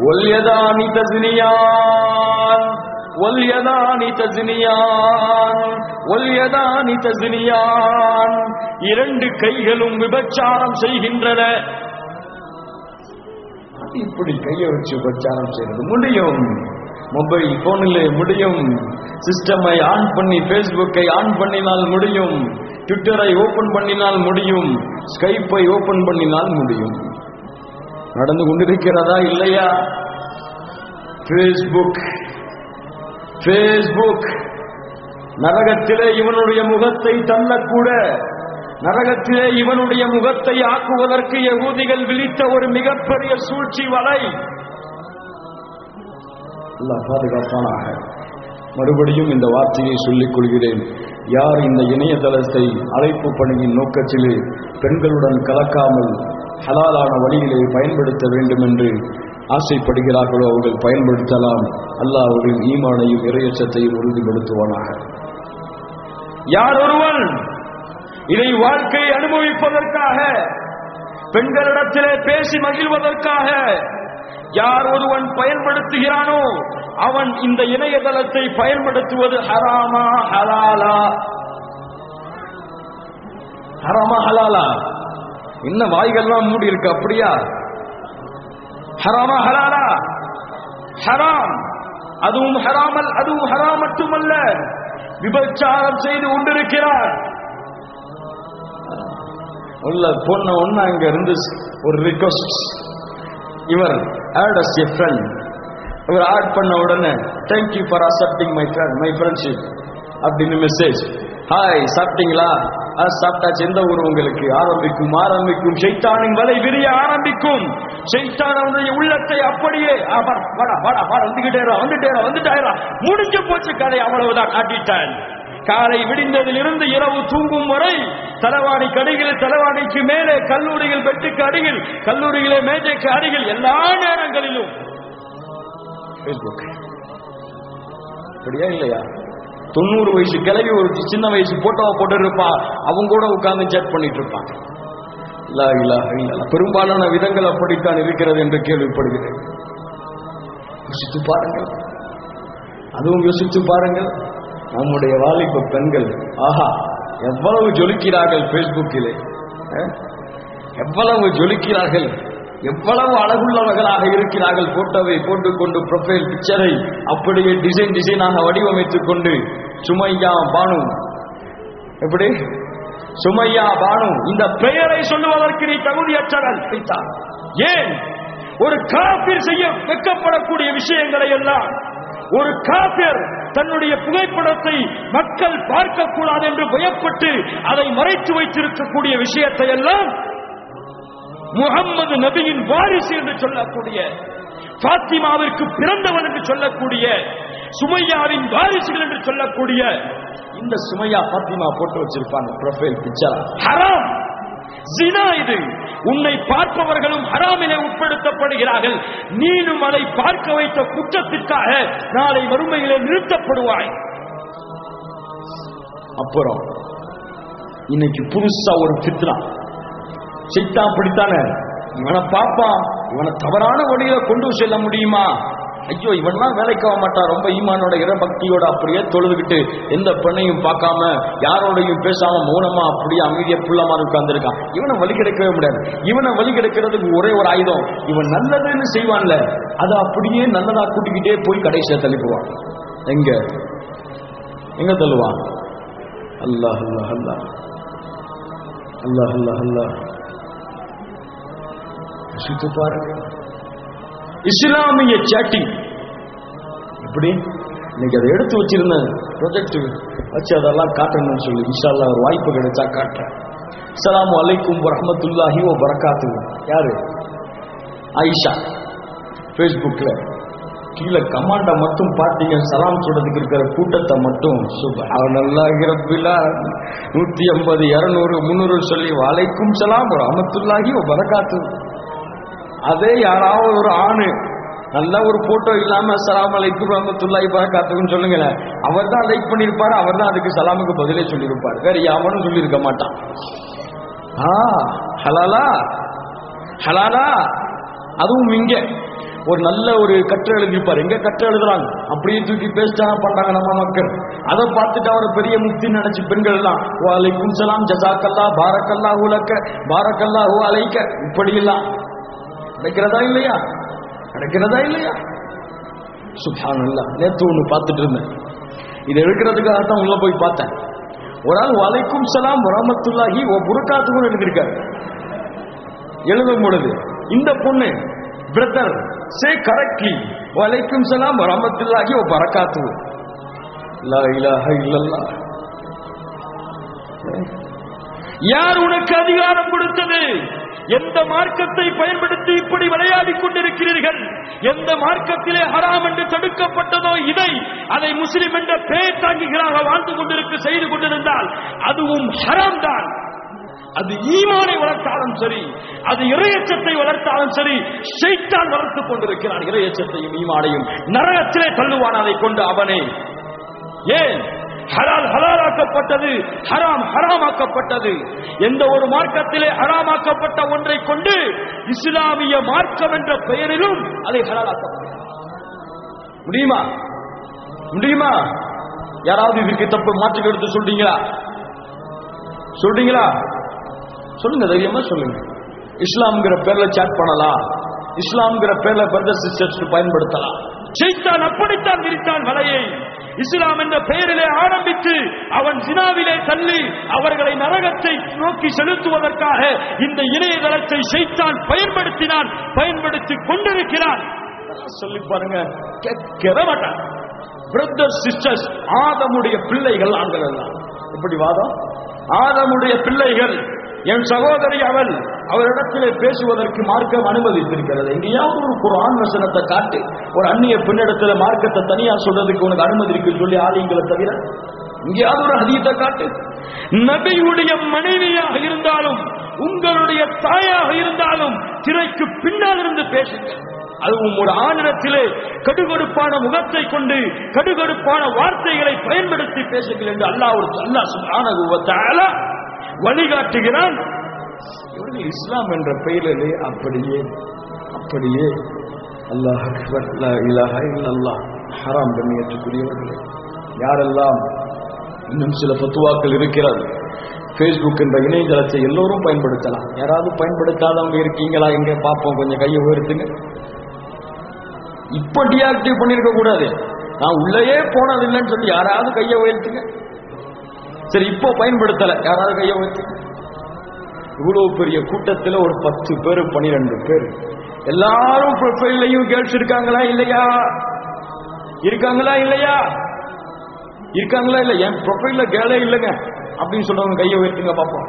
ஒல்யதானி தஸ்னியான் ஒல்யதானி தஸ்னியான் ஒல்யதானி தஸ்னியான் இரண்டு கைகளும் விபச்சாரம் செய்கின்றன. இப்படி கையை வச்சு விபச்சாரம் செய்யறது. முடியும். மொபைல் போனில் முடியும். சிஸ்டமை ஆன் பண்ணி ஃபேஸ்புக்கை ஆன் பண்ணினால் முடியும். ட்விட்டரை ஓபன் பண்ணினால் முடியும். ஸ்கைப்பை ஓபன் பண்ணினால் முடியும். நடந்து கொண்டிருக்கிறதா இல்லையா? ஃபேஸ்புக் ஃபேஸ்புக் நரகத்திலே இவனுடைய முகத்தை தள்ளக்கூட நரகத்திலே இவனுடைய முகத்தை ஆக்குவதற்கு யகூதிகள் விழித்த ஒரு மிகப்பெரிய சூழ்ச்சி வலை. பாதுகாப்பானாக. மறுபடியும் இந்த வார்த்தையை சொல்லிக் கொள்கிறேன். யார் இந்த இணையதளத்தை அழைப்பு பணியின் நோக்கத்திலே பெண்களுடன் கலக்காமல் ஹலாலான வழியிலே பயன்படுத்த வேண்டும் என்று ஆசைப்படுகிறார்களோ அவர்கள் பயன்படுத்தலாம். அல்லாஹ் அவர்களின் ஈமானையும் இறையச்சத்தையும் உறுதிப்படுத்துவானாக. யார் ஒருவன் இதை வாழ்க்கையை அனுபவிப்பதற்காக பெண்களிடத்திலே பேசி மகிழ்வதற்காக யார் ஒருவன் பயன்படுத்துகிறானோ அவன் இந்த இணையதளத்தை பயன்படுத்துவது ஹராமா ஹலாலா. ஹராமா ஹலாலா. என்ன வாய்கள்லாம் மூடி இருக்கு அப்படியா? ஹராமா ஹலாலா? ஹராம். அதுவும் ஹராமல் அதுவும் ஹராம் மட்டுமல்ல விபச்சாரம் செய்து கொண்டிருக்கிறார். உள்ள பொண்ணு ஒண்ணு அங்க இருந்து ஒரு ரிக்வஸ்ட் இவர் ஆட் அஸ் எ ஃப்ரெண்ட் இவர் ஆட் பண்ண உடனே thank you for accepting my friend my friendship அப்படின்னு மெசேஜ் ஹாய் சாப்பிட்டீங்களா? சாப்பிட்டாச்சு எந்த ஊர் உங்களுக்கு? ஆரம்பிக்கும் ஆரம்பிக்கும். சைத்தானின் வலை விரிய ஆரம்பிக்கும். ஷைத்தான் அவனுடைய உள்ளத்தை அப்படியே வாடா, வாடா வாடா வந்துகிட்டேரா வந்துட்டேரா வந்துட்டாயிரா முடிஞ்சு போச்சு கதை அவ்வளவுதான் காட்டிட்டான். காலை விடிந்ததிலிருந்து இரவு தூங்கும் வரை தலவாணி கடிகள் தலவாணிக்கு மேலே கல்லூரிகள் பெட்டுக்கு அருகில் கல்லூரிகளே மேஜைக்கு அருகில் எல்லா நேரங்களிலும். அப்படியா இல்லையா? தொண்ணூறு வயசு கிளவி ஒரு சின்ன வயசு போட்டோவை போட்டு இருப்பா அவங்க கூட உட்கார்ந்து சேட் பண்ணிட்டு இருப்பாங்க இல்ல இல்ல இல்ல பெரும்பாலான விதங்கள் அப்படித்தான் இருக்கிறது என்று கேள்விப்படுகிறேன். யோசித்து பாருங்கள். அதுவும் யோசித்து பாருங்கள். நம்முடைய வாலிப பெண்கள் ஆஹா எவ்வளவு ஜொலிக்கிறார்கள் பேஸ்புக்கிலே எவ்வளவு ஜொலிக்கிறார்கள்? எவ்வளவு அழகுள்ளவர்களாக இருக்கிறார்கள் போட்டோவை போட்டுக்கொண்டு ப்ரொஃபைல் பிக்சரை அப்படியே டிசைன் டிசைனாக வடிவமைத்துக் கொண்டு. சுமையா பானு. எப்படி? சுமையா பானு. இந்த பெயரை சொல்லுவதற்கு நீ தகுதியற்றவன். பித்தா. ஏன்? ஒரு காபிர் செய்ய வெட்கப்படக்கூடிய விஷயங்களை எல்லாம் ஒரு காபிர் தன்னுடைய புகைப்படத்தை மக்கள் பார்க்கக்கூடாது என்று பயப்பட்டு அதை மறைத்து வைத்திருக்கக்கூடிய விஷயத்தை எல்லாம் முகம்மது நபியின் வாரிசு என்று சொல்லக்கூடிய பாத்திமாவிற்கு பிறந்தவன் என்று சொல்லக்கூடிய சுமையாவின் வாரிசுகள் என்று சொல்லக்கூடிய இந்த சுமையா பாத்திமா போட்டு வச்சிருப்பாங்க ப்ரொஃபைல் பிக்சர் ஹராம்! ஜினா இது. உன்னை பார்ப்பவர்களும் ஹராமிலே உட்படுத்தப்படுகிறார்கள். நீனும் அதை பார்க்க வைத்த குற்றத்திற்காக நாளை வறுமையிலே நிறுத்தப்படுவாய். அப்புறம் இன்னைக்கு புதுசா ஒரு ஃபித்னா சித்தா அப்படித்தானே? இவனை பார்ப்பான் இவனை தவறான வழியில கொண்டு செல்ல முடியுமா? ஐயோ இவன்லாம் வேலைக்கு ஆக மாட்டான். ரொம்ப ஈமானோட இறபக்தியோட அப்படியே தொழுதுகிட்டு எந்த பெண்ணையும் பார்க்காம யாரோடையும் பேசாம மௌனமா அப்படியே அமைதியா புள்ளமா உட்கார்ந்துருக்கான். இவனை வழி கிடைக்கவே முடியாது. இவனை வழி கிடைக்கிறதுக்கு ஒரே ஒரு ஆயுதம். இவன் நல்லதுன்னு செய்வான்ல. அதை அப்படியே நல்லதா கூட்டிக்கிட்டே போய் கடைசியா தள்ளிப்புவான். எங்க? எங்க தள்ளுவான்? அல்லாஹ் அல்லாஹ் அல்லாஹ். அல்லாஹ் அல்லாஹ் அல்லாஹ். சுத்து பாருங்க இஸ்லாமிய சேட்டிங் இப்படி இன்னைக்கு அதை எடுத்து வச்சிருந்தேன் ப்ரொஜெக்ட் வச்சு அதெல்லாம் காட்டணும்னு சொல்லி இன்ஷால்லா ஒரு வாய்ப்பு கிடைச்சா காட்டுறேன். அஸ்ஸலாமு அலைக்கும் ரஹமத்துல்லாஹி ஓ பரக்காத்து யாரு? ஆயிஷா. ஃபேஸ்புக்கில் கீழே கமாண்டை மட்டும் பார்த்தீங்க. சலாம் சொல்றதுக்கு இருக்கிற கூட்டத்தை மட்டும். நல்லா இறப்பிலா நூத்தி ஐம்பது இருநூறு முந்நூறு சொல்லி வலைக்கும் சலாம் ரஹமத்துல்லாஹி ஓ பரக்காத்து அதே யாராவது ஒரு ஆணு நல்ல ஒரு போட்டோ இல்லாம சலாம் அலைக்கும் ரஹமத்துல்லாஹி பரக்காத்துக்குன்னு சொல்லுங்களேன். அவர் தான் லைக் பண்ணியிருப்பாரு அவர் தான் அதுக்கு சலாமுக்கு பதிலே சொல்லியிருப்பார். வேற யாவனும் சொல்லியிருக்க மாட்டான். ஆ ஹலாலா? ஹலாலா? அதுவும் இங்க. ஒரு நல்ல ஒரு கற்று எழுதியிருப்பார். எங்க கற்று எழுதுறாங்க? அப்படியே தூக்கி பேசிட்டாங்க பண்றாங்க நம்ம மக்கள். அதை பார்த்துட்டு அவரை பெரிய முக்தி நினைச்சு பெண்கள் எல்லாம் வாலைக்கும் சலாம் ஜசாக்கல்லா பாரக்கல்லா உலக்க பாரக்கல்லா ஹூ அலைக்க. இப்படி எல்லாம் நடக்கிறதா இல்லையா? நடக்கிறதா இல்லையா? சுபானல்லா நேத்து ஒண்ணு பார்த்துட்டு இருந்தேன். இதை எடுக்கிறதுக்காக தான் உள்ள போய் பார்த்தேன். ஒரு ஆள் வலைக்கும் சலாம் வரமத்துல்லாஹி ஓ புருக்காத்துக்கும் எழுதியிருக்காரு. எழுதும் பொழுது இந்த பொண்ணு பிரதர் சே கரெக்ட்லி வலைக்கும் சலாம் வரமத்துல்லாஹி ஓ பரக்காத்து லா இலாஹ இல்லல்லாஹ். யார் உனக்கு அதிகாரம் கொடுத்தது? எந்த மார்க்கத்தை பயன்படுத்தி இப்படி விளையாடிக் கொண்டிருக்கிறீர்கள்? எந்த மார்க்கத்திலே ஹராம் என்று தடுக்கப்பட்டதோ இதை அதை முஸ்லிம் என்ற பெயர் தாங்கிகளாக வாழ்ந்து கொண்டிருக்க செய்து கொண்டிருந்தால் அதுவும் ஹராம் தான். அது ஈமானை வளர்த்தாலும் சரி அது இறையச்சத்தை வளர்த்தாலும் சரி ஷைத்தான் வளர்த்துக் கொண்டிருக்கிறான் இறையச்சத்தையும் ஈமானையும். நரகத்திலே தள்ளுவான் அதை கொண்டு அவனே. ஏன்? ஹலால் ஹலாலாக்கப்பட்டது ஹராம் ஹராமாக்கப்பட்டது. எந்த ஒரு மார்க்கத்திலே ஹராமாக்கப்பட்ட ஒன்றை கொண்டு இஸ்லாமிய மார்க்கம் என்ற பெயரிலும் அதை ஹலாலாக்கப்பட்டது. முடியுமா? முடியுமா? யாராவது இதுக்கு தப்பு மாற்றி எடுத்து சொல்றீங்களா? சொல்றீங்களா? சொல்லுங்க தைரியமா சொல்லுங்க. இஸ்லாம்ங்கிற பேர்ல சாட் பண்ணலாம். இஸ்லாம்ங்கிற பேர்ல பிரதர் சிஸ்டர்ஸ் பயன்படுத்தலாம். செய்தான் அப்படித்தான் விரித்தான் வலையை. இஸ்லாம் என்ற பெயரிலே ஆரம்பித்து அவன் சினாவிலே தள்ளி அவர்களை நரகத்தை நோக்கி செலுத்துவதற்காக இந்த இணையதளத்தை செய்தான் பயன்படுத்தினான் பயன்படுத்தி கொண்டிருக்கிறான். சொல்லி பாருங்க கேட்கிற மாட்டான். பிரதர் சிஸ்டர்ஸ் ஆதமுடைய பிள்ளைகள் ஆண்கள் எல்லாம். இப்படி வாதம்? ஆதமுடைய பிள்ளைகள். என் சகோதரி அவள் அவரிடத்திலே பேசுவதற்கு மார்க்கம் அனுமதித்திருக்கிறது. எங்கேயாவது ஒரு குரான் வசனத்தை காட்டு. ஒரு அந்நிய பெண்ணிடத்துல மார்க்கத்தை தனியா சொல்றதுக்கு உனக்கு அனுமதி இருக்குன்னு சொல்லி ஆலயங்களை தவிர எங்கேயாவது ஒரு அதிகத்தை காட்டு. நபியுடைய மனைவியாக இருந்தாலும் உங்களுடைய தாயாக இருந்தாலும் திரைக்கு பின்னால் இருந்து பேசுங்கள். அதுவும் ஒரு ஆணிடத்திலே கடுகடுப்பான முகத்தை கொண்டு கடுகடுப்பான வார்த்தைகளை பயன்படுத்தி பேசுங்கள் என்று அல்லாஹ் ஒரு அல்லாஹ் சுப்ஹானஹு வழிகாட்டுகிறான். இவர்கள் இஸ்லாம் என்ற பெயரிலே அப்படியே அப்படியே அல்லாஹ் இலாஹ இல்லல்லாஹ் ஹராம் கண்ணியத்துக்குரியவர்களே யாரெல்லாம் இன்னும் சில பத்துவாக்கள் இருக்கிறது ஃபேஸ்புக் என்ற இணையதளத்தை எல்லோரும் பயன்படுத்தலாம். யாராவது பயன்படுத்தாதவங்க இருக்கீங்களா? எங்க பார்ப்போம் கொஞ்சம் கையை உயர்த்துங்க. இப்ப டிஆக்டிவ் பண்ணிருக்க கூடாது நான் உள்ளேயே போனதில்லைன்னு சொல்லி யாராவது கையை உயர்த்துங்க. சரி இப்போ பயன்படுத்தல. யாராவது கையை வச்சு இவ்வளவு பெரிய கூட்டத்துல ஒரு பத்து பேர் பனிரெண்டு பேர். எல்லாரும் ப்ரொஃபைல்லையும் கேர்ள்ஸ் இருக்காங்களா இல்லையா? இருக்காங்களா இல்லையா? இருக்காங்களா இல்ல என் ப்ரொஃபைல்ல கேளே இல்லைங்க. அப்படின்னு சொல்றவங்க கையை உயர்த்துங்க பார்ப்போம்.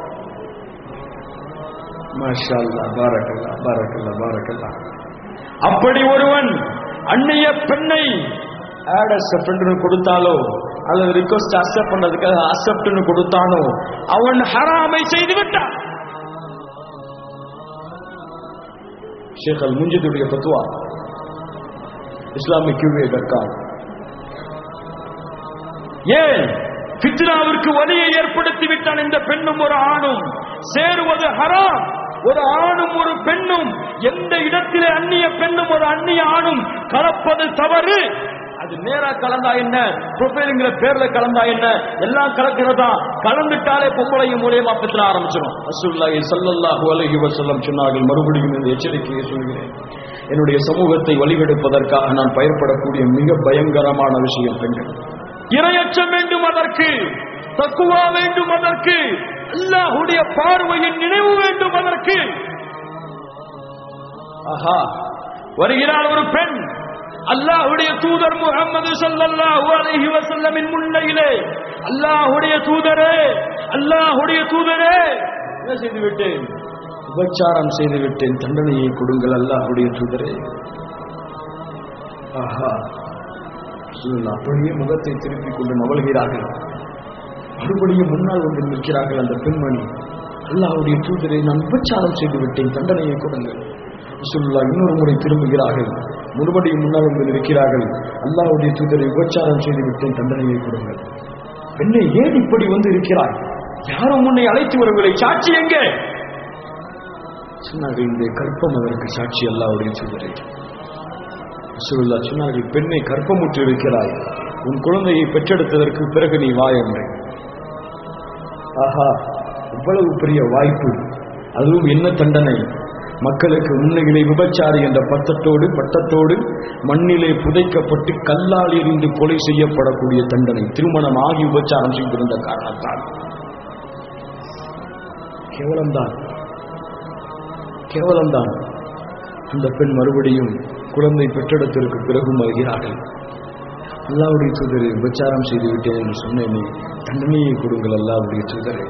மாஷா பாரக்கல்லா பாரக்கல்லா பாரக்கல்லா. அப்படி ஒருவன் அன்னைய பெண்ணை ஆட் கொடுத்தாலோ அல்லது ரிக்வஸ்ட் அக்செப்ட் பண்ணதுக்காக அக்செப்ட்னு கொடுத்தானோ அவன் ஹராமை செய்து விட்டான். ஷேக் அல் முஞ்சிதுடைய பத்துவா இஸ்லாமிக் கியூவே கற்கார் ஏன்? பித்ராவிற்கு வலியை ஏற்படுத்தி விட்டான் இந்த பெண்ணும் ஒரு ஆணும். சேருவது ஹராம். ஒரு ஆணும் ஒரு பெண்ணும். எந்த இடத்திலே அந்நிய பெண்ணும் ஒரு அந்நிய ஆணும் கலப்பது தவறு. அது நேரா கலந்தா என்ன? ப்ரொஃபைலுங்கிற பேர்ல கலந்தா என்ன? எல்லாம் கலக்கிறதா? கலந்துட்டாலே பொம்பளையும் மூலியமா பெற்ற ஆரம்பிச்சிடும் ரசூலுல்லாஹி சல்லல்லாஹு அலைஹி வஸல்லம் சொன்னார்கள் மறுபடியும் இந்த எச்சரிக்கையை சொல்கிறேன். என்னுடைய சமூகத்தை வழிகெடுப்பதற்காக நான் பயன்படக்கூடிய மிக பயங்கரமான விஷயம் பெண்கள். இரையச்சம் வேண்டும் அதற்கு தக்குவா வேண்டும் அதற்கு அல்லாஹுடைய பார்வையின் நினைவு வேண்டும் அதற்கு. ஆஹா வருகிறார் ஒரு பெண். அல்லாஹுடைய தூதர் முகமது ஸல்லல்லாஹு அலைஹி வஸல்லமின் முன்னையிலே. அல்லாஹுடைய தூதரே அல்லாஹுடைய தூதரே. என்ன செய்து விட்டேன் செய்துவிட்டேன். செய்து விட்டேன் தண்டனையை கொடுங்கள் அல்லாஹுடைய தூதரே. ஆஹா. அப்படியே முகத்தை திருப்பிக் கொண்டு நவழ்கிறார்கள். மறுபடியும் முன்னால் வந்து நிற்கிறார்கள் அந்த பெண்மணி. அல்லாஹுடைய தூதரை நான் உபச்சாரம் செய்து விட்டேன் தண்டனையை கொடுங்கள். ரசூலுல்லாஹ் இன்னொரு முறை திரும்புகிறார்கள். மறுபடியும் முன்னால் வந்து நிற்கிறார்கள் அல்லாவுடைய தூதரை விபச்சாரம் செய்துவிட்டு தண்டனையை கொடுங்கள். பெண்ணை ஏன் இப்படி வந்து இருக்கிறாய்? யாரும் உன்னை அழைத்து வரவில்லை. சாட்சி எங்கே? சொன்னார்கள் இந்த கற்பம் அதற்கு சாட்சி அல்லாவுடைய தூதரை. ரசூலுல்லா சொன்னார்கள் பெண்ணை கற்பமுற்று இருக்கிறாய். உன் குழந்தையை பெற்றெடுத்ததற்கு பிறகு நீ வா ஆஹா இவ்வளவு பெரிய வாய்ப்பு. அதுவும் என்ன தண்டனை? மக்களுக்கு உண்மையிலே விபச்சாரி என்ற பட்டத்தோடு பட்டத்தோடு மண்ணிலே புதைக்கப்பட்டு கல்லால் எறிந்து கொலை செய்யப்படக்கூடிய தண்டனை திருமணம் ஆகி விபச்சாரம் செய்திருந்த காரணத்தால். கேவலம்தான். கேவலம்தான். அந்த பெண் மறுபடியும் குழந்தை பெற்றெடுத்ததற்கு பிறகும் வருகிறார்கள். அல்லாவுடைய தூதரை விபச்சாரம் செய்துவிட்டேன் என்று சொன்னேன் தண்டனையை கொடுங்கள் அல்லாவுடைய தூதரை.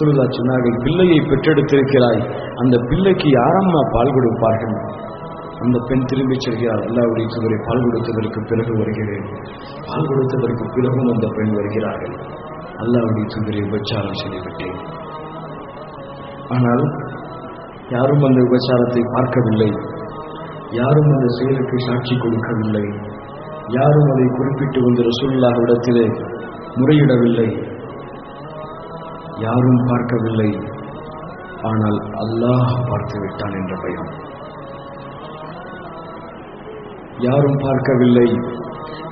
சுருதா சொன்னார்கள் பிள்ளையை பெற்றெடுத்திருக்கிறாய். அந்த பிள்ளைக்கு யாரம்மா பால் கொடுப்பார்கள்? அந்த பெண் திரும்பி செல்கிறார் அல்லாவுடைய சுவரை பால் கொடுத்ததற்கு பிறகு வருகிறேன். பால் கொடுத்ததற்கு பிறகும் அந்த பெண் வருகிறார்கள். அல்லாவுடைய சுவரை உபச்சாரம் செய்துவிட்டேன். ஆனால் யாரும் அந்த உபச்சாரத்தை பார்க்கவில்லை. யாரும் அந்த செயலுக்கு சாட்சி கொடுக்கவில்லை. யாரும் அதை குறிப்பிட்டு வந்து ரசூல்லாவிடத்திலே முறையிடவில்லை. யாரும் பார்க்கவில்லை. ஆனால் அல்லாஹ் பார்த்து விட்டான் என்ற பயம். யாரும் பார்க்கவில்லை.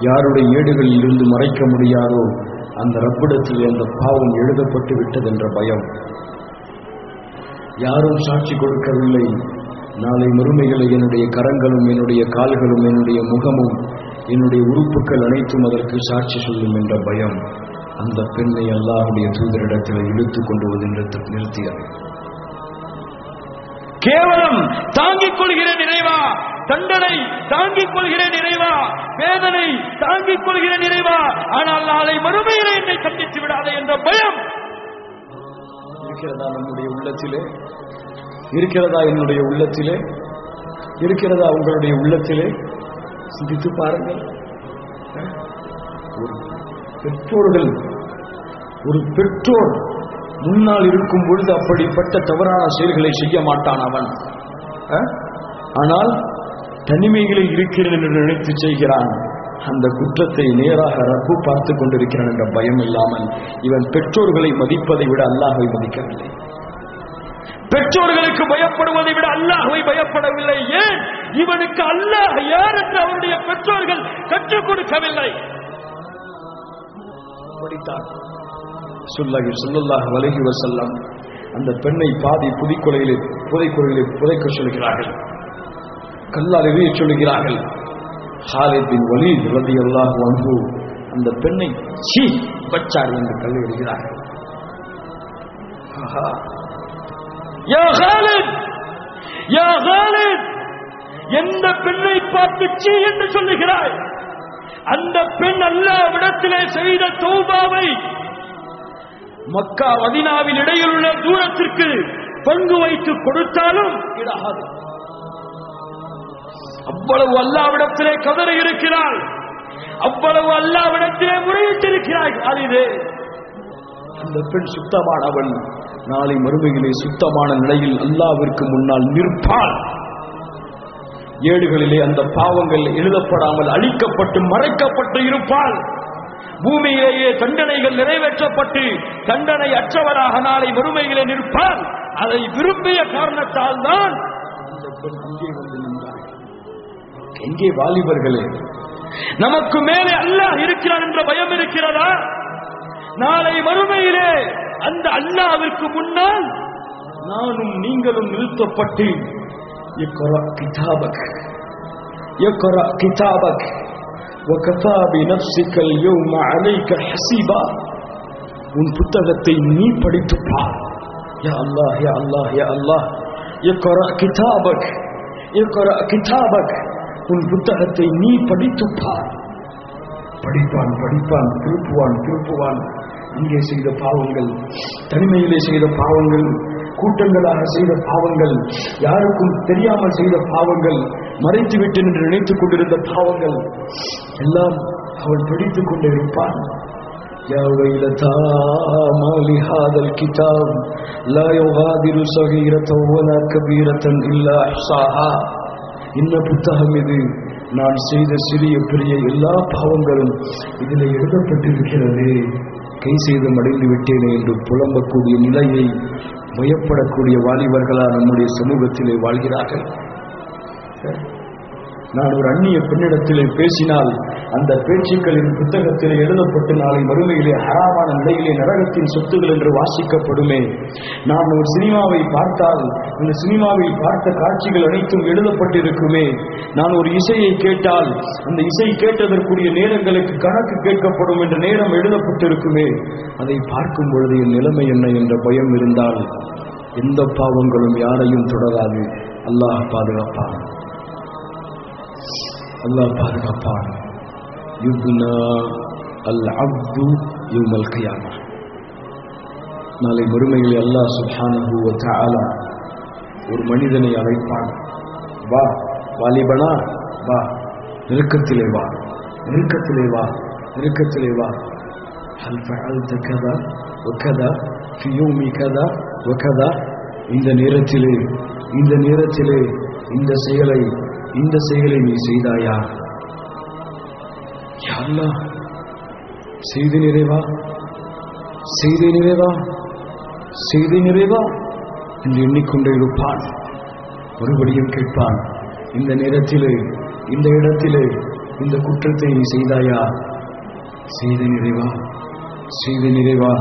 யாருடைய ஏடுகளில் இருந்து மறைக்க முடியாதோ அந்த ரப்பிடத்தில் அந்த பாவம் எழுதப்பட்டு விட்டது என்ற பயம். யாரும் சாட்சி கொடுக்கவில்லை. நாளை மறுமைகளை என்னுடைய கரங்களும் என்னுடைய கால்களும் என்னுடைய முகமும் என்னுடைய உறுப்புகள் அனைத்தும் அதற்கு சாட்சி சொல்லும் என்ற பயம். அந்த பெண்ணை அல்லாஹுடைய தூதரிடத்தில் இழுத்துக் கொண்டு வந்து என்று நிறுத்தியது. கேவலம். தாங்கிக் கொள்கிறேன் நிறைவா தண்டனை தாங்கிக் கொள்கிறேன் நிறைவா வேதனை தாங்கிக் கொள்கிறேன் நிறைவா ஆனால் நாளை மறுமையில என்னை சந்தித்து விடாதே என்ற பயம். இருக்கிறதா நம்முடைய உள்ளத்திலே? இருக்கிறதா என்னுடைய உள்ளத்திலே? இருக்கிறதா உங்களுடைய உள்ளத்திலே? சிந்தித்து பாருங்கள். ஒரு பெற்றோர்கள் ஒரு பெற்றோர் முன்னால் இருக்கும் பொழுது அப்படிப்பட்ட தவறான செயல்களை செய்ய மாட்டான் அவன். ஆனால் தனிமைகளில் இருக்கிறேன் என்று நினைத்து செய்கிறான். அந்த குற்றத்தை நேராக ரப்பு பார்த்து கொண்டிருக்கிறான் என்ற பயம் இல்லாமல் இவன் பெற்றோர்களை மதிப்பதை விட அல்லாஹை மதிக்கவில்லை. பெற்றோர்களுக்கு பயப்படுவதை விட அல்லாஹை பயப்படவில்லை. ஏன்? இவனுக்கு அல்லாஹ் யார் என்று அவருடைய பெற்றோர்கள் கற்றுக் கொடுக்கவில்லை. படித்தான் சுல்லாஹி சுல்லல்லாஹ் வலகி வசல்லம் அந்த பெண்ணை பாதி புதிக்குலையிலே புதைக்குறையிலே புதைக்க சொல்கிறார்கள். கல்லால் எறிய சொல்கிறார்கள். ஹாலிபின் வலி வலீத் ரலியல்லாஹு வந்து அந்த பெண்ணை சி பச்சார் என்று கல்லை எழுகிறார்கள் யா காலித் யா காலித் எந்த பெண்ணை பார்த்து சி என்று சொல்லுகிறாய்? அந்த பெண் அல்லாவிடத்திலே செய்த தௌபாவை மக்கா மதினாவில் இடையில் உள்ள தூரத்திற்கு பங்கு வைத்து கொடுத்தாலும் இடாது அவ்வளவு அல்லாவிடத்திலே கதறி இருக்கிறாள். அவ்வளவு அல்லாவிடத்திலே முறையிட்டிருக்கிறாய். அது அந்த பெண் சுத்தமானவள் நாளை மறுமையிலே சுத்தமான நிலையில் அல்லாவிற்கு முன்னால் நிற்பாள். ஏடுகளிலே அந்த பாவங்கள் எழுதப்படாமல் அழிக்கப்பட்டு மறைக்கப்பட்டு இருப்பாள். பூமியிலேயே தண்டனைகள் நிறைவேற்றப்பட்டு தண்டனை அற்றவராக நாளை வறுமையிலே நிற்பார். அதை விரும்பிய காரணத்தால் தான் இங்கே எங்கே வாலிபர்களே? நமக்கு மேலே அல்லாஹ் இருக்கிறார் என்ற பயம் இருக்கிறதா? நாளை வறுமையிலே அந்த அல்லாவிற்கு முன்னால் நானும் நீங்களும் நிறுத்தப்பட்டு கிதாபக் கிதாபக். وكفى بنفسك اليوم عليك حسيبا உன் புத்தகத்தை நீ படித்துப் பார் யா அல்லாஹ் யா அல்லாஹ் யா அல்லாஹ் اقرأ كتابك اقرأ كتابك உன் புத்தகத்தை நீ படித்துப் பார் படிப்பான் படிப்பான் திருப்புவான் திருப்புவான் இங்கே செய்த பாவங்கள் தனிமையிலே செய்த பாவங்கள் கூட்டங்களாக செய்த பாவங்கள் யாருக்கும் தெரியாமல் செய்த பாவங்கள் மறைத்துவிட்டேன் என்று நினைத்துக் கொண்டிருந்த பாவங்கள் எல்லாம் அவள் படித்துக் கொண்டே இருப்பான் கிதாப் லா யுகாதிரு சகீரத் ஒவ்வொரு கபீரத்தன் இல்லா சாஹா இன்ன புத்தகம் இது. நான் செய்த சிறிய பெரிய எல்லா பாவங்களும் இதில் எழுதப்பட்டிருக்கிறது. கை செய்து மடைந்து விட்டேனே என்று புலம்பக்கூடிய நிலையை பயப்படக்கூடிய வாலிபர்களா நம்முடைய சமூகத்திலே வாழ்கிறார்கள். நான் ஒரு அந்நிய பெண்ணிடத்திலே பேசினால் அந்த பேச்சுக்களின் புத்தகத்திலே எழுதப்பட்டு நாளை மறுமையிலே ஹராமான நிலையிலே நரகத்தின் சொத்துகள் என்று வாசிக்கப்படுமே. நான் ஒரு சினிமாவை பார்த்தால் அந்த சினிமாவில் பார்த்த காட்சிகள் அனைத்தும் எழுதப்பட்டிருக்குமே. நான் ஒரு இசையை கேட்டால் அந்த இசை கேட்டதற்குரிய நேரங்களுக்கு கணக்கு கேட்கப்படும் என்ற நேரம் எழுதப்பட்டிருக்குமே. அதை பார்க்கும் பொழுது என் நிலைமை என்ன என்ற பயம் இருந்தால் எந்த பாவங்களும் யாரையும் தொடராது. அல்லாஹ் பாதுகாப்பான். அல்லாஹ் பாதுகாப்பான். யுப்னா அல் அப்து யுமல் கியாமா நாளை மறுமையில் அல்லாஹ் சுப்ஹானஹு வ தஆலா ஒரு மனிதனை அழைப்பான். வா வாலிபனா? வா நெருக்கத்திலே வா நெருக்கத்திலே வா நெருக்கத்திலே வா. ஹல் ஃபஅல்த கதா வகதா ஃபி யௌமி கதா வகதா இந்த நேரத்திலே இந்த நேரத்திலே இந்த செயலை இந்த செயலை நீ செய்தாயா? அல்லா செய்தி நிறைவா? செய்தி நிறைவா? செய்தி நிறைவா? என்று எண்ணிக்கொண்டே இருப்பான் மறுபடியும் கேட்பான் இந்த நேரத்திலே இந்த இடத்திலே இந்த குற்றத்தை நீ செய்தாயா? செய்தி நிறைவா? செய்தி நிறைவா?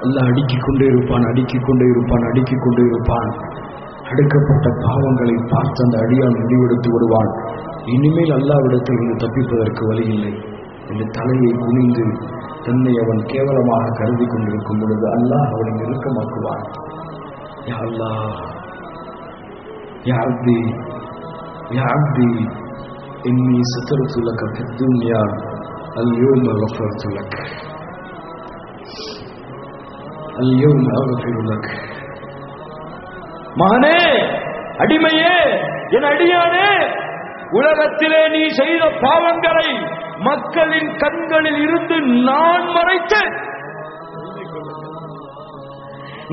எல்லாம் அடுக்கிக் கொண்டே இருப்பான் அடுக்கிக் கொண்டே இருப்பான் அடுக்கிக் கொண்டே இருப்பான். அடுக்கப்பட்ட பாவங்களை பார்த்து அந்த அடியான் முடிவெடுத்து விடுவான். இனிமேல் அல்லாவிடத்தில் இருந்து தப்பிப்பதற்கு வழி இல்லை. என்று தலையை குனிந்து தன்னை அவன் கேவலமாக கருதி கொண்டிருக்கும் பொழுது அல்லாஹ் அவனை நெருக்கமாக்குவான் யா அல்லாஹ் யா அப்தி யா அப்தி இன்னி சத்தரத்து லக في الدنيا اليوم غفرت لك اليوم أغفر لك மகனே அடிமையே என் அடியானே உலகத்திலே நீ செய்த பாவங்களை மக்களின் கண்களில் இருந்து நான் மறைத்தேன்.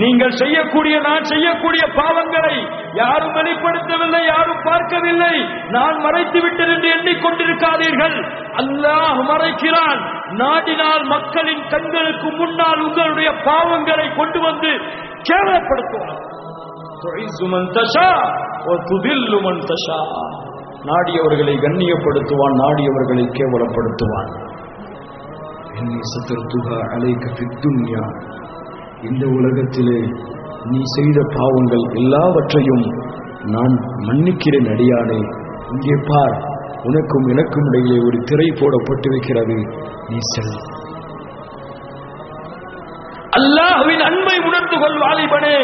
நீங்கள் செய்யக்கூடிய நான் செய்யக்கூடிய பாவங்களை யாரும் வெளிப்படுத்தவில்லை யாரும் பார்க்கவில்லை. நான் மறைத்து விட்டேன் என்று எண்ணிக்கொண்டிருக்காதீர்கள். அல்லாஹ் மறைக்கிறான். நாடினால் மக்களின் கண்களுக்கு முன்னால் உங்களுடைய பாவங்களை கொண்டு வந்து கேவலப்படுத்துவான். துஇஸ்ஸு மன் தஷா வ துதில்லு தஷா. நாடியவர்களை கண்ணியப்படுத்துவான் நாடியவர்களை கேவலப்படுத்துவான். என்னை இந்த உலகத்திலே நீ செய்த பாவங்கள் எல்லாவற்றையும் நான் மன்னிக்கிறேன் அடியானே. இங்கே பார் உனக்கும் எனக்கும் இடையிலே ஒரு திரை போடப்பட்டிருக்கிறது நீ செல். அல்லாஹுவின் அன்பை உணர்ந்து கொள் வாலிபனே.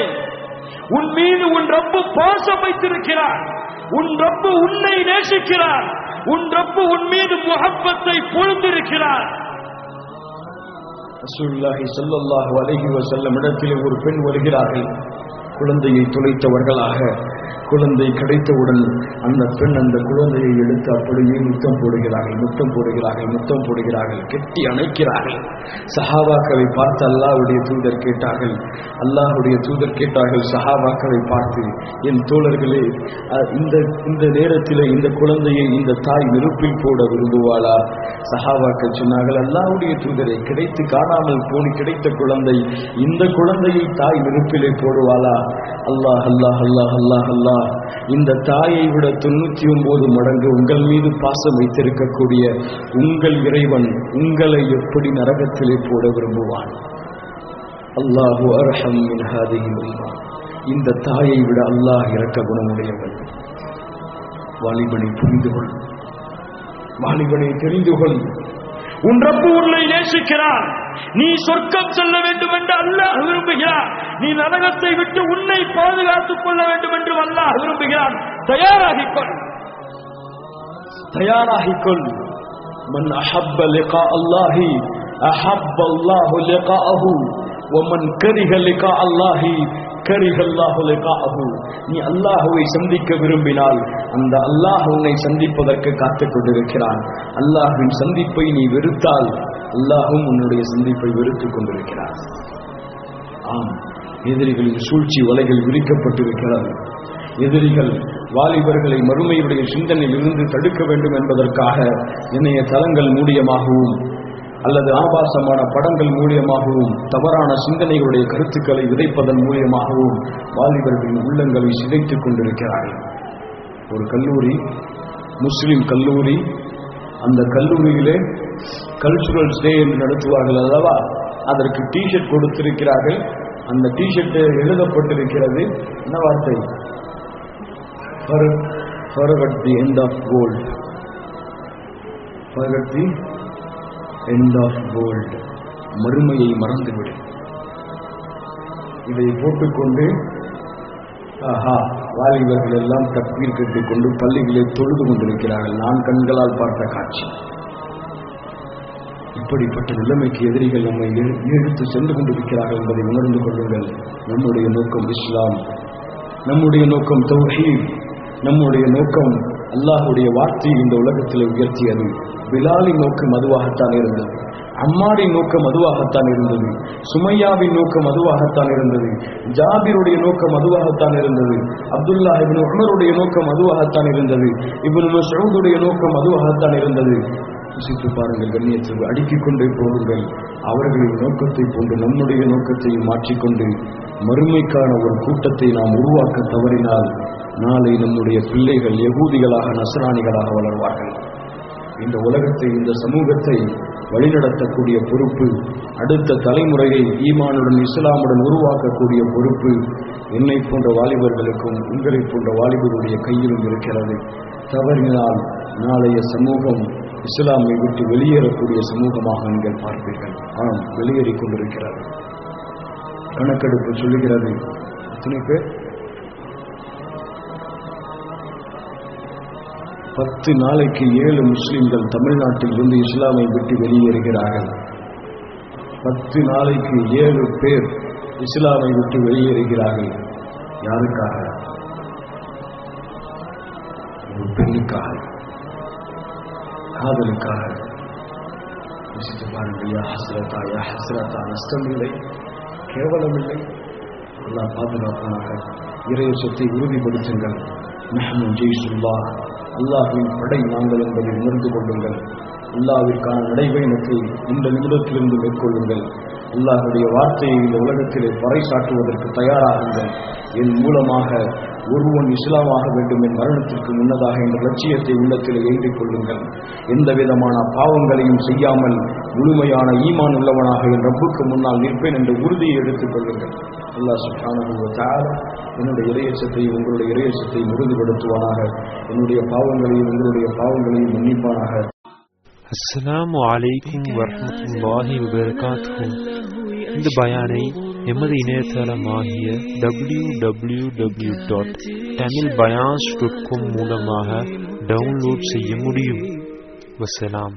உன் மீது உன் ரப்பு பாசம் வைத்திருக்கிறார். உன் ரப்பு உன்னை நேசிக்கிறார். உன் ரப்பு உன் மீது முகப்பத்தை பொழுந்திருக்கிறார். ரசூலுல்லாஹி ஸல்லல்லாஹு அலைஹி இடத்திலே ஒரு பெண் வருகிறார்கள். குழந்தையை துளைத்தவர்களாக. குழந்தை கிடைத்தவுடன் அந்த பெண் அந்த குழந்தையை எடுத்து அப்படியே முத்தம் போடுகிறார்கள் முத்தம் போடுகிறார்கள் முத்தம் போடுகிறார்கள் கெட்டி அணைக்கிறார்கள். சஹாபாக்களை பார்த்து அல்லாஹுடைய தூதர் கேட்டார்கள் அல்லாஹ்வுடைய தூதர் கேட்டார்கள் சஹாபாக்களை பார்த்து என் தோழர்களே இந்த இந்த நேரத்தில் இந்த குழந்தையை இந்த தாய் நெருப்பில் போட விரும்புவாளா? சஹாபாக்கள் சொன்னார்கள் அல்லாஹுடைய தூதரை கிடைத்து காணாமல் போனி கிடைத்த குழந்தை இந்த குழந்தையை தாய் நெருப்பிலே போடுவாளா? அல்லாஹ் அல்லாஹ் அல்லாஹ் அல்லாஹ் அல்லாஹ் இந்த தாயை விட தொண்ணூத்தி ஒன்பது மடங்கு உங்கள் மீது பாசம் வைத்திருக்கக்கூடிய உங்கள் இறைவன் உங்களை எப்படி நரகத்திலே போட விரும்புவான்? அல்லாஹு அர்ஹம் இந்த தாயை விட அல்லாஹ் இறக்க குணமுடையவன். வாலிபனை புரிந்து கொள் வாலிபனை தெரிந்து கொள் உன் ரப்பு உன்னை நேசிக்கிறான் நீ சொர்க்கம் செல்ல வேண்டும் என்று அல்லாஹ் விரும்புகிறான் நீ நரகத்தை விட்டு உன்னை பாதுகாத்துக் கொள்ள வேண்டும் என்று அல்லாஹ் விரும்புகிறான். தயாராகிக் கொள் தயாராகிக் கொள் மன் அஹப்ப லிகா அல்லாஹி அஹப்ப அல்லாஹு லிகாஅஹு வமன் கரிஹ லிகா அல்லாஹி கரிஹ நீ அல்லாஹுவை சந்திக்க விரும்பினால் அந்த அல்லாஹ் உன்னை சந்திப்பதற்கு காத்துக் கொண்டிருக்கிறான். அல்லாஹுவின் சந்திப்பை நீ வெறுத்தால் அல்லாஹும் உன்னுடைய சந்திப்பை வெறுத்துக் கொண்டிருக்கிறார். ஆம் எதிரிகளின் சூழ்ச்சி வலைகள் விரிக்கப்பட்டிருக்கிறது. எதிரிகள் வாலிபர்களை மறுமையுடைய சிந்தனையில் இருந்து தடுக்க வேண்டும் என்பதற்காக இணைய தளங்கள் மூலியமாகவும் அல்லது ஆபாசமான படங்கள் மூலியமாகவும் தவறான சிந்தனைகளுடைய கருத்துக்களை விதைப்பதன் மூலியமாகவும் வாலிபர்களின் உள்ளங்களை சிதைத்துக் கொண்டிருக்கிறார்கள். ஒரு கல்லூரி முஸ்லிம் கல்லூரி அந்த கல்லூரியிலே கல்ச்சுரல் டே என்று நடத்துவார்கள் அல்லவா? அதற்கு டிஷர்ட் கொடுத்திருக்கிறார்கள். அந்த டிஷர்ட் எழுதப்பட்டிருக்கிறது. என்ன வார்த்தை? For the end of gold forget the end of gold மறுமையை மறந்துவிடு. இதை போட்டுக்கொண்டு ஆஹா வாலிபர்கள் எல்லாம் தப்பீர் கட்டிக் கொண்டு பள்ளிகளை தொழுது கொண்டிருக்கிறார்கள். நான் கண்களால் பார்த்த காட்சி. இப்படிப்பட்ட நிலைமைக்கு எதிரிகள் நம்மை இழுத்து சென்று கொண்டிருக்கிறார்கள் என்பதை உணர்ந்து கொள்ளுங்கள். நம்முடைய நோக்கம் இஸ்லாம். நம்முடைய நோக்கம் தௌஹீத். நம்முடைய நோக்கம் அல்லாஹுடைய வார்த்தையை இந்த உலகத்தில் உயர்த்தியது. பிலாலின் நோக்கம் அதுவாகத்தான் இருந்தது. அம்மாரின் நோக்கம் அதுவாகத்தான் இருந்தது. சுமையாவின் நோக்கம் அதுவாகத்தான் இருந்தது. ஜாபிருடைய நோக்கம் அதுவாகத்தான் இருந்தது. அப்துல்லா இபின் உமருடைய நோக்கம் அதுவாகத்தான் இருந்தது. இபின் மஸ்ஊதுடைய நோக்கம் அதுவாகத்தான் இருந்தது. யோசித்து பாருங்கள் கண்ணியத்தில் அடுக்கிக் கொண்டே போகுங்கள் அவர்களின் நோக்கத்தை போன்று நம்முடைய நோக்கத்தையும் மாற்றிக்கொண்டு மறுமைக்கான ஒரு கூட்டத்தை நாம் உருவாக்க தவறினால் நாளை நம்முடைய பிள்ளைகள் யகூதிகளாக நசராணிகளாக வளர்வார்கள். இந்த உலகத்தை இந்த சமூகத்தை வழிநடத்தக்கூடிய பொறுப்பு அடுத்த தலைமுறையை ஈமானுடன் இஸ்லாமுடன் உருவாக்கக்கூடிய பொறுப்பு என்னை போன்ற வாலிபர்களுக்கும் உங்களை போன்ற வாலிபருடைய கையிலும் இருக்கிறது. தவறினால் நாளைய சமூகம் இஸ்லாமை விட்டு வெளியேறக்கூடிய சமூகமாக நீங்கள் பார்ப்பீர்கள். ஆம் வெளியேறிக் கொண்டிருக்கிறது. கணக்கெடுப்பு சொல்லுகிறது. எத்தனை பேர்? பத்து நாளைக்கு ஏழு முஸ்லிம்கள் தமிழ்நாட்டில் இருந்து இஸ்லாமை விட்டு வெளியேறுகிறார்கள். பத்து நாளைக்கு ஏழு பேர் இஸ்லாமை விட்டு வெளியேறுகிறார்கள். யாருக்காக? ஒரு பெண்ணுக்காக. காதலுக்காக. யோசித்து பாருங்கள் யா ஹஸ்ரதா யா ஹஸ்ரதா நஷ்டம் இல்லை கேவலம் இல்லை அல்லாஹ் இறைய இறையசத்தை உறுதிப்படுத்துங்கள். நஹ்னு ஜெய்சுல்லா அல்லாஹின் படை நாங்கள் என்பதை உணர்ந்து கொள்ளுங்கள். அல்லாஹ்விற்கான நடைபயணத்தை இந்த நிமிடத்திலிருந்து மேற்கொள்ளுங்கள். அல்லாஹுடைய வார்த்தையை இந்த உலகத்திலே பறைசாற்றுவதற்கு தயாராகுங்கள். என் மூலமாக ஒருவன் இஸ்லாமாக வேண்டும் என் மரணத்திற்கு முன்னதாக என்ற லட்சியத்தை உள்ளத்திலே ஏந்திக் கொள்ளுங்கள். எந்த விதமான பாவங்களையும் செய்யாமல் முழுமையான ஈமான் உள்ளவனாக என் ரப்புக்கு முன்னால் நிற்பேன் என்ற உறுதியை எடுத்துக் கொள்ளுங்கள் அல்லா சுப்ஹானஹு என்னுடைய இறையச்சத்தையும் உங்களுடைய இறையச்சத்தையும் உறுதிப்படுத்துவானாக. என்னுடைய பாவங்களையும் உங்களுடைய பாவங்களையும் மன்னிப்பானாக. அஸ்ஸலாமு அலைக்கும் வரஹ்மத்துல்லாஹி வபரகாத்துஹு. இந்த பயானை எமது இணையதளமாகிய W W W dot Tamil bayans dot com மூலமாக டவுன்லோட் செய்ய முடியும். வசலாம்